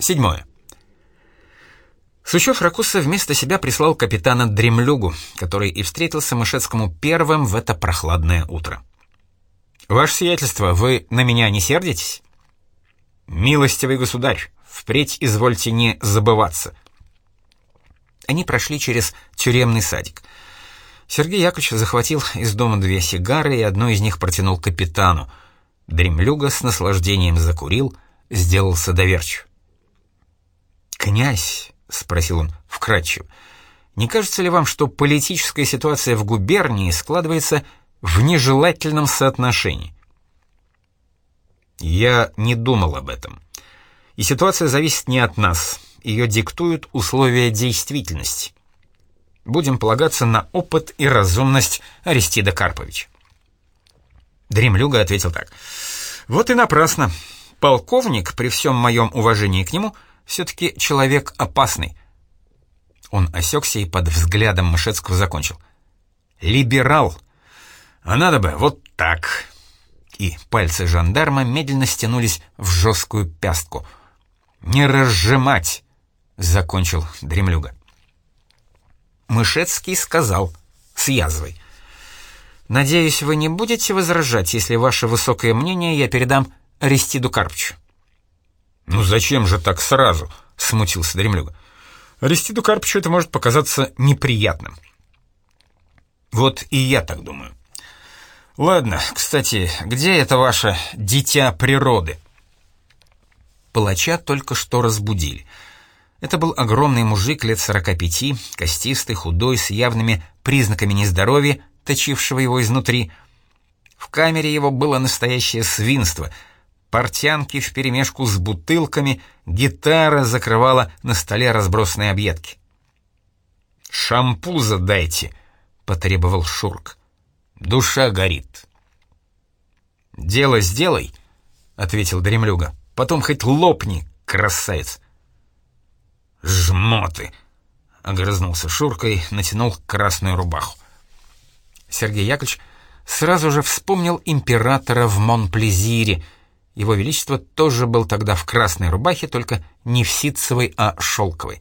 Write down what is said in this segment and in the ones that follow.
Седьмое. Сучев Ракуса вместо себя прислал капитана Дремлюгу, который и встретился Мышецкому первым в это прохладное утро. «Ваше сиятельство, вы на меня не сердитесь?» «Милостивый государь, впредь извольте не забываться». Они прошли через тюремный садик. Сергей Яковлевич захватил из дома две сигары и одну из них протянул капитану. Дремлюга с наслаждением закурил, сделался доверчив. «Князь», — спросил он вкратчиво, — «не кажется ли вам, что политическая ситуация в губернии складывается в нежелательном соотношении?» «Я не думал об этом. И ситуация зависит не от нас, ее диктуют условия действительности. Будем полагаться на опыт и разумность Аристида Карповича». Дремлюга ответил так. «Вот и напрасно. Полковник, при всем моем уважении к нему, все-таки человек опасный». Он осекся и под взглядом Мышецкого закончил. «Либерал. А надо бы вот так». И пальцы жандарма медленно стянулись в жесткую пястку. «Не разжимать!» — закончил Дремлюга. Мышецкий сказал с язвой. Надеюсь, вы не будете возражать, если ваше высокое мнение я передам Аристиду Карпчу. «Ну зачем же так сразу?» — смутился Дремлюга. «Аристиду Карпчу это может показаться неприятным». «Вот и я так думаю». «Ладно, кстати, где это ваше дитя природы?» Палача только что разбудили. Это был огромный мужик лет сорока пяти, костистый, худой, с явными признаками нездоровья, точившего его изнутри. В камере его было настоящее свинство. Портянки вперемешку с бутылками, гитара закрывала на столе разбросанные объедки. «Шампуза дайте», — потребовал Шурк. «Душа горит». «Дело сделай», — ответил Дремлюга. «Потом хоть лопни, красавец». «Жмоты!» — огрызнулся Шурка и натянул красную рубаху. Сергей Яковлевич сразу же вспомнил императора в Монплезире. Его Величество тоже был тогда в красной рубахе, только не в ситцевой, а шелковой.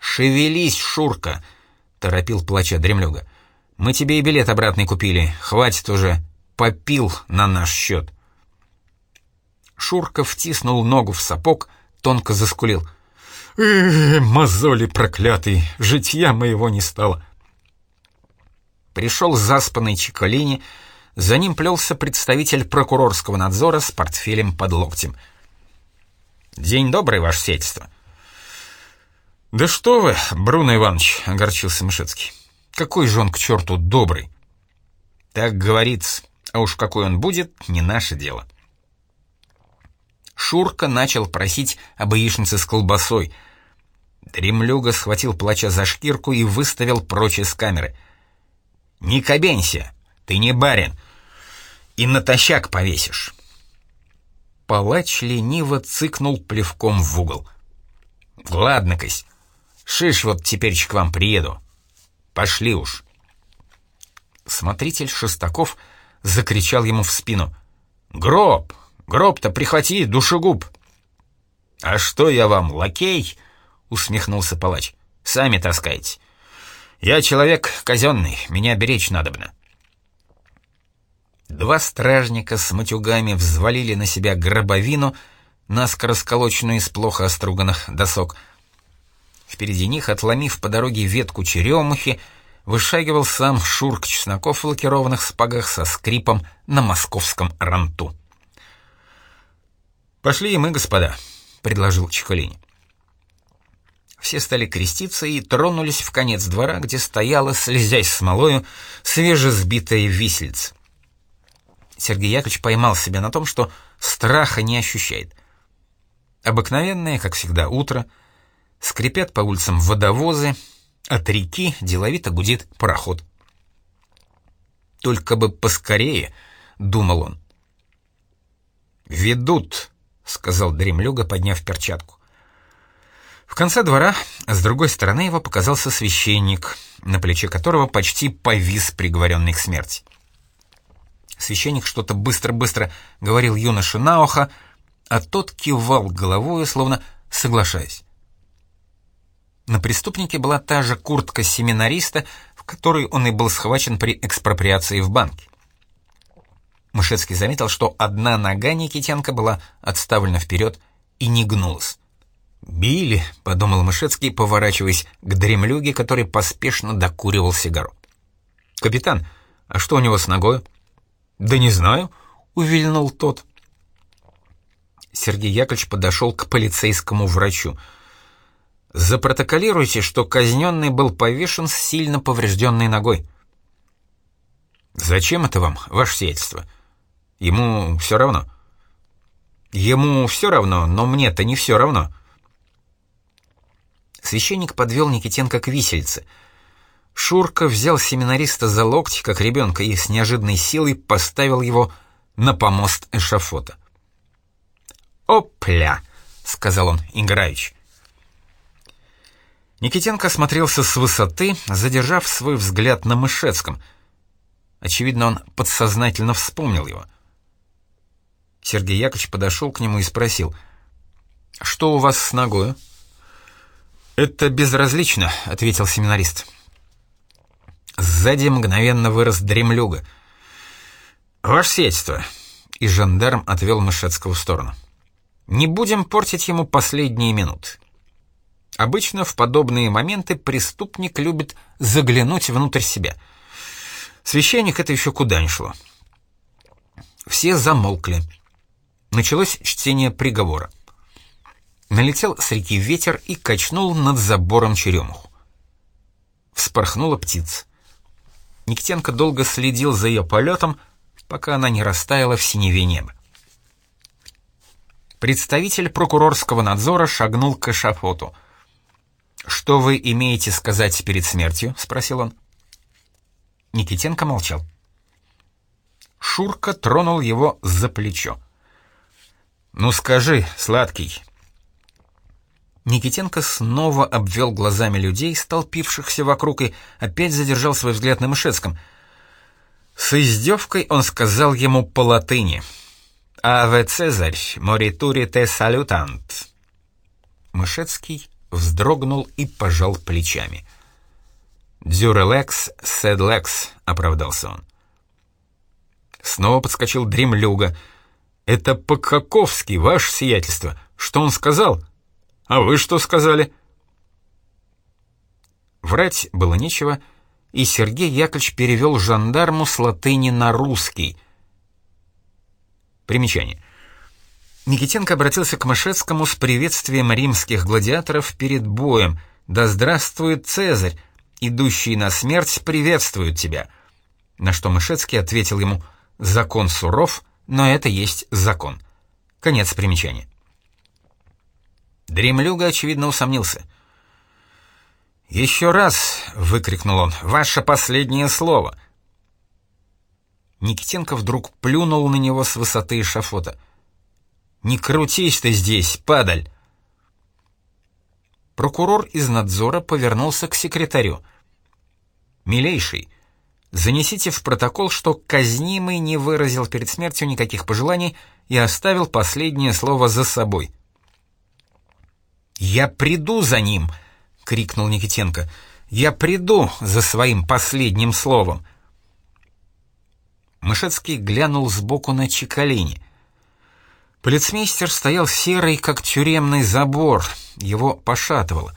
«Шевелись, Шурка!» — торопил плача дремлюга. «Мы тебе и билет обратный купили. Хватит уже. Попил на наш счет». Шурка втиснул ногу в сапог, тонко заскулил. «Э, мозоли проклятый, житья моего не стало. Пришел заспанный Чиколини, за ним плелся представитель прокурорского надзора с портфелем под локтем. «День добрый, ваше сельство». «Да что вы, Бруно Иванович», — огорчился Мышецкий. «Какой же он к черту добрый?» «Так говорится, а уж какой он будет, не наше дело». Шурка начал просить об яичнице с колбасой. Дремлюга схватил плача за шкирку и выставил прочь из камеры — не кабенься, ты не барин. И натощак повесишь. Палач лениво цыкнул плевком в угол. «Ладно, Кось, шиш вот теперь к вам приеду. Пошли уж». Смотритель Шестаков закричал ему в спину. «Гроб! Гроб-то прихвати, душегуб!» «А что я вам, лакей?» — усмехнулся палач. «Сами таскайте. Я человек казенный, меня беречь надобно. Два стражника с матюгами взвалили на себя гробовину, наскоро сколоченную из плохо оструганных досок. Впереди них, отломив по дороге ветку черемухи, вышагивал сам Шурк Чесноков в лакированных спагах со скрипом на московском ранту. «Пошли и мы, господа», — предложил Чекалини. Все стали креститься и тронулись в конец двора, где стояла, слезясь смолою, свежесбитая висельца. Сергей Яковлевич поймал себя на том, что страха не ощущает. Обыкновенное, как всегда, утро. Скрипят по улицам водовозы, от реки деловито гудит пароход. «Только бы поскорее», — думал он. «Ведут», — сказал дремлюга, подняв перчатку. В конце двора, с другой стороны его показался священник, на плече которого почти повис приговоренный к смерти. Священник что-то быстро-быстро говорил юноше на ухо, а тот кивал головой, словно соглашаясь. На преступнике была та же куртка семинариста, в которой он и был схвачен при экспроприации в банке. Мышецкий заметил, что одна нога Никитенко была отставлена вперед и не гнулась. «Били», — подумал Мышецкий, поворачиваясь к дремлюге, который поспешно докуривал сигару. «Капитан, а что у него с ногой?» «Да не знаю», — увильнул тот. Сергей Яковлевич подошел к полицейскому врачу. «Запротоколируйте, что казненный был повешен с сильно поврежденной ногой». «Зачем это вам, ваше сиятельство? Ему все равно». «Ему все равно, но мне-то не все равно». Священник подвел Никитенко к висельце. Шурка взял семинариста за локти, как ребенка, и с неожиданной силой поставил его на помост эшафота. «Опля!» — сказал он, играючи. Никитенко смотрелся с высоты, задержав свой взгляд на Мышецком. Очевидно, он подсознательно вспомнил его. Сергей Яковлевич подошел к нему и спросил, «Что у вас с ногою?» «Это безразлично», — ответил семинарист. Сзади мгновенно вырос дремлюга. «Ваше сельство!» — и жандарм отвел Мышецкого в сторону. Не будем портить ему последние минуты. Обычно в подобные моменты преступник любит заглянуть внутрь себя. Священник это еще куда ни шло. Все замолкли. Началось чтение приговора. Налетел с реки ветер и качнул над забором черемуху. Вспорхнула птица. Никтенко долго следил за ее полетом, пока она не растаяла в синеве неба. Представитель прокурорского надзора шагнул к эшафоту. «Что вы имеете сказать перед смертью?» — спросил он. Никитенко молчал. Шурка тронул его за плечо. «Ну скажи, сладкий». Никитенко снова обвел глазами людей, столпившихся вокруг, и опять задержал свой взгляд на Мышецком. С издевкой он сказал ему по латыни — «Аве Цезарь, моритури те салютант». Мышецкий вздрогнул и пожал плечами. «Дюрелекс, седлекс», — оправдался он. Снова подскочил дремлюга. «Это по-каковски, ваше сиятельство. Что он сказал? А вы что сказали?» Врать было нечего, и Сергей Яковлевич перевел жандарму с латыни на русский — Примечание. Никитенко обратился к Мышецкому с приветствием римских гладиаторов перед боем. «Да здравствует Цезарь! Идущий на смерть приветствует тебя!» На что Мышецкий ответил ему «Закон суров, но это есть закон». Конец примечания. Дремлюга, очевидно, усомнился. «Еще раз!» — выкрикнул он. «Ваше последнее слово!» Никитенко вдруг плюнул на него с высоты эшафота. «Не крутись ты здесь, падаль!» Прокурор из надзора повернулся к секретарю. «Милейший, занесите в протокол, что казнимый не выразил перед смертью никаких пожеланий и оставил последнее слово за собой». «Я приду за ним!» — крикнул Никитенко. «Я приду за своим последним словом!» Мышецкий глянул сбоку на Чекалини. Полицмейстер стоял серый, как тюремный забор, его пошатывало.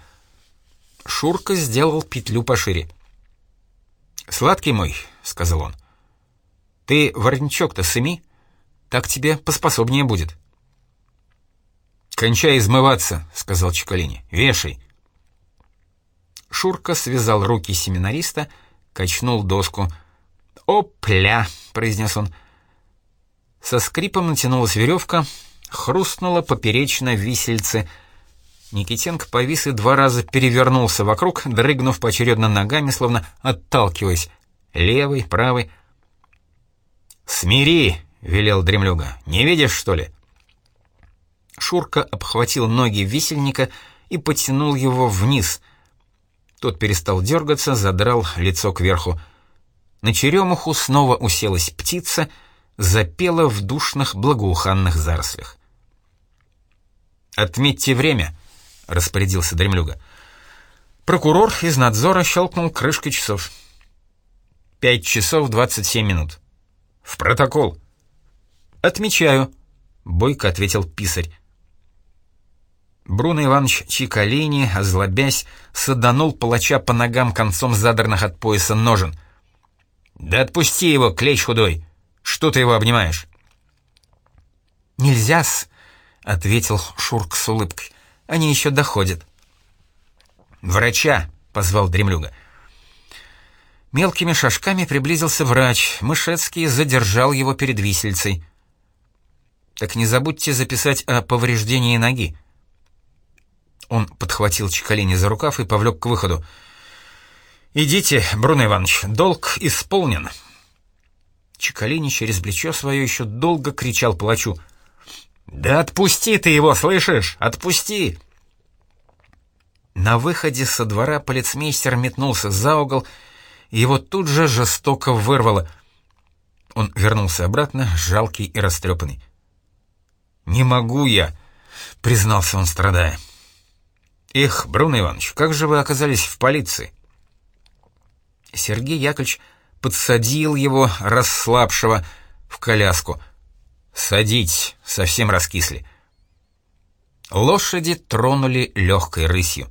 Шурка сделал петлю пошире. «Сладкий мой», — сказал он, — «ты воротничок-то сыми, так тебе поспособнее будет». «Кончай измываться», — сказал Чекалини, — «вешай». Шурка связал руки семинариста, качнул доску — «Опля!» — произнес он. Со скрипом натянулась веревка, хрустнула поперечно висельце. Никитенко повис и два раза перевернулся вокруг, дрыгнув поочередно ногами, словно отталкиваясь. Левый, правый. «Смири!» — велел дремлюга. «Не видишь, что ли?» Шурка обхватил ноги висельника и потянул его вниз. Тот перестал дергаться, задрал лицо кверху. На черемуху снова уселась птица, запела в душных благоуханных зарослях. «Отметьте время», — распорядился Дремлюга. Прокурор из надзора щелкнул крышкой часов. «Пять часов двадцать семь минут». «В протокол». «Отмечаю», — бойко ответил писарь. Бруно Иванович Чиколини, озлобясь, саданул палача по ногам концом задранных от пояса ножен. «Да отпусти его, клещ худой! Что ты его обнимаешь?» «Нельзя-с», — ответил Шурк с улыбкой. «Они еще доходят». «Врача!» — позвал Дремлюга. Мелкими шажками приблизился врач. Мышецкий задержал его перед висельцей. «Так не забудьте записать о повреждении ноги». Он подхватил Чекалини за рукав и повлек к выходу. «Идите, Бруно Иванович, долг исполнен». Чекалини через плечо свое еще долго кричал плачу. «Да отпусти ты его, слышишь? Отпусти!» На выходе со двора полицмейстер метнулся за угол, и его тут же жестоко вырвало. Он вернулся обратно, жалкий и растрепанный. «Не могу я», — признался он, страдая. «Эх, Бруно Иванович, как же вы оказались в полиции?» Сергей Яковлевич подсадил его, расслабшего, в коляску. «Садить, совсем раскисли». Лошади тронули легкой рысью.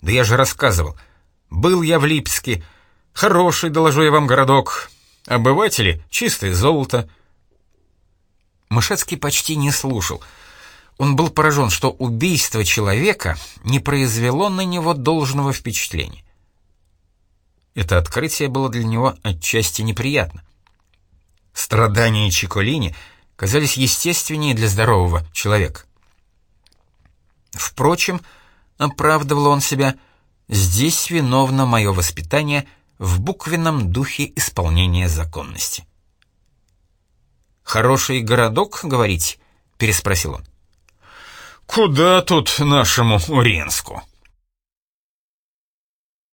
«Да я же рассказывал. Был я в Липске. Хороший, доложу я вам, городок. Обыватели — чистое золото». Мышецкий почти не слушал — он был поражен, что убийство человека не произвело на него должного впечатления. Это открытие было для него отчасти неприятно. Страдания Чиколини казались естественнее для здорового человека. Впрочем, оправдывал он себя, здесь виновно мое воспитание в буквенном духе исполнения законности. «Хороший городок, говорите?» — переспросил он. «Куда тут нашему Уренску?»